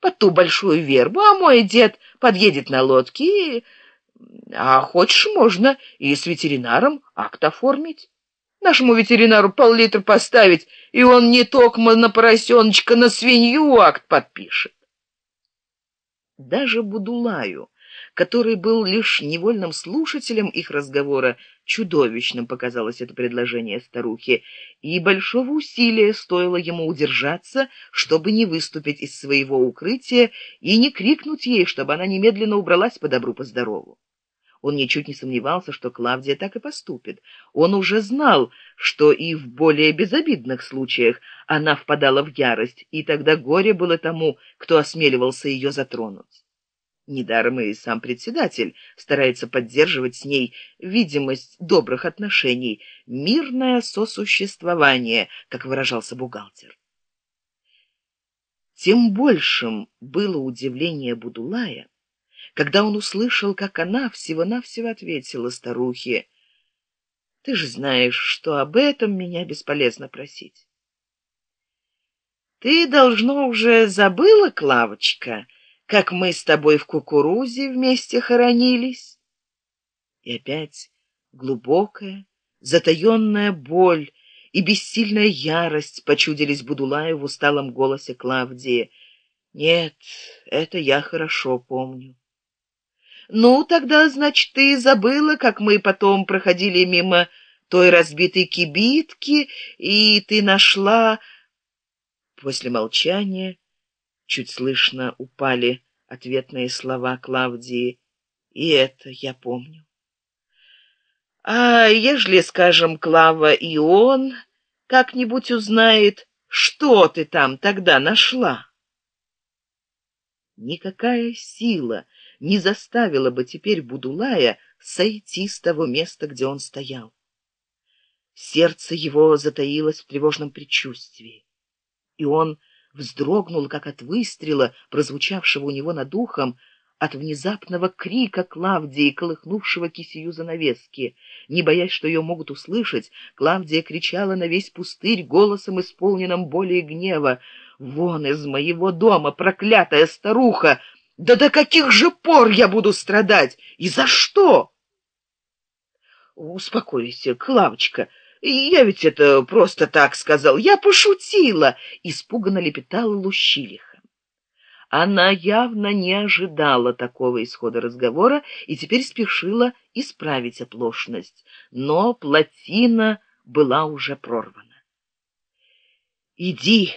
под ту большую вербу, а мой дед подъедет на лодке и... А хочешь, можно и с ветеринаром акт оформить. Нашему ветеринару пол-литра поставить, и он не только на поросеночка, на свинью акт подпишет. Даже Будулаю, который был лишь невольным слушателем их разговора, чудовищным показалось это предложение старухи, и большого усилия стоило ему удержаться, чтобы не выступить из своего укрытия и не крикнуть ей, чтобы она немедленно убралась по добру, по здорову. Он ничуть не сомневался, что Клавдия так и поступит. Он уже знал, что и в более безобидных случаях она впадала в ярость, и тогда горе было тому, кто осмеливался ее затронуть. Недаром и сам председатель старается поддерживать с ней видимость добрых отношений, мирное сосуществование, как выражался бухгалтер. Тем большим было удивление Будулая, когда он услышал, как она всего-навсего ответила старухе, «Ты же знаешь, что об этом меня бесполезно просить». «Ты, должно, уже забыла, Клавочка, как мы с тобой в кукурузе вместе хоронились?» И опять глубокая, затаенная боль и бессильная ярость почудились Будулаю в усталом голосе Клавдии. «Нет, это я хорошо помню. Ну, тогда, значит, ты забыла, как мы потом проходили мимо той разбитой кибитки, и ты нашла... После молчания чуть слышно упали ответные слова Клавдии. И это я помню. А ежели, скажем, Клава и он как-нибудь узнает, что ты там тогда нашла? Никакая сила не заставила бы теперь Будулая сойти с того места, где он стоял. Сердце его затаилось в тревожном предчувствии, и он вздрогнул, как от выстрела, прозвучавшего у него над ухом, от внезапного крика Клавдии, колыхнувшего кисею занавески. Не боясь, что ее могут услышать, Клавдия кричала на весь пустырь голосом, исполненным боли и гнева. «Вон из моего дома, проклятая старуха! Да до каких же пор я буду страдать? И за что? Успокойся, Клавочка. Я ведь это просто так сказал. Я пошутила, испуганно лепетала Лущилиха. Она явно не ожидала такого исхода разговора и теперь спешила исправить оплошность, но плотина была уже прорвана. «Иди!»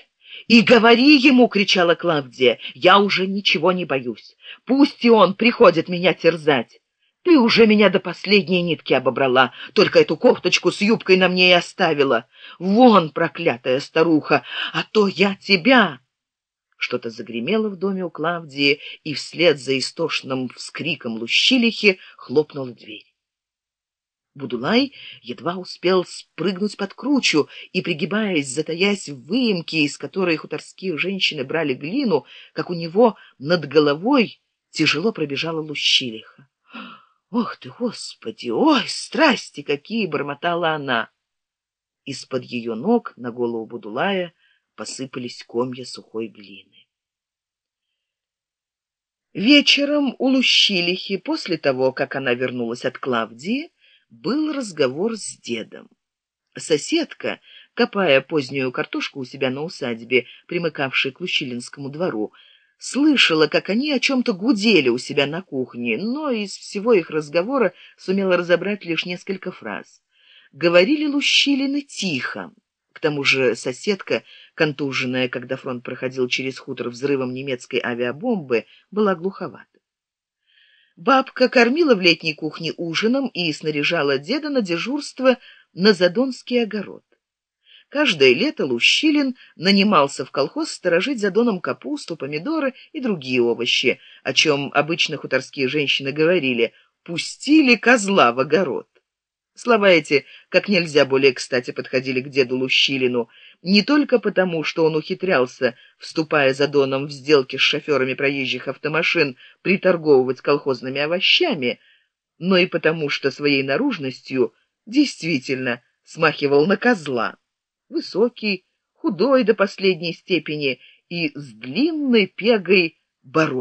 и говори ему кричала клавдия я уже ничего не боюсь пусть и он приходит меня терзать ты уже меня до последней нитки обобрала только эту кофточку с юбкой на мне и оставила. Вон проклятая старуха а то я тебя! Что-то загремело в доме у клавдии и вслед за истошным вскриком лущилихи хлопнула дверь. Будулай едва успел спрыгнуть под кручу и, пригибаясь, затаясь в выемке, из которой хуторские женщины брали глину, как у него над головой тяжело пробежала лущилиха. «Ох ты, Господи! Ой, страсти какие!» — бормотала она. Из-под ее ног на голову Будулая посыпались комья сухой глины. Вечером у Лущилихи, после того, как она вернулась от Клавдии, был разговор с дедом. Соседка, копая позднюю картошку у себя на усадьбе, примыкавшей к Лущилинскому двору, слышала, как они о чем-то гудели у себя на кухне, но из всего их разговора сумела разобрать лишь несколько фраз. Говорили Лущилины тихо. К тому же соседка, контуженная, когда фронт проходил через хутор взрывом немецкой авиабомбы, была глуховата. Бабка кормила в летней кухне ужином и снаряжала деда на дежурство на Задонский огород. Каждое лето Лущилин нанимался в колхоз сторожить за доном капусту, помидоры и другие овощи, о чем обычно хуторские женщины говорили «пустили козла в огород». Слова эти как нельзя более кстати подходили к деду Лущилину, не только потому, что он ухитрялся, вступая за доном в сделки с шоферами проезжих автомашин, приторговывать колхозными овощами, но и потому, что своей наружностью действительно смахивал на козла. Высокий, худой до последней степени и с длинной пегой бород